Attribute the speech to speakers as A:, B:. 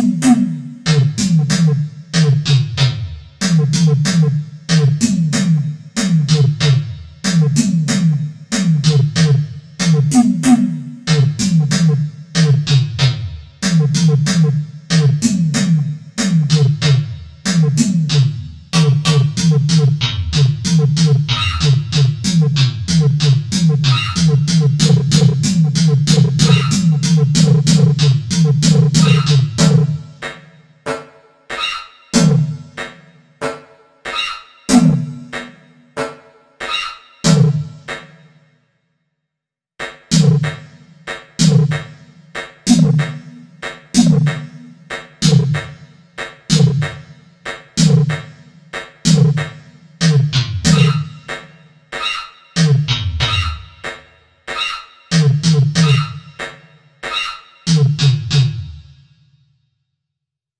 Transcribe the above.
A: boom, boom.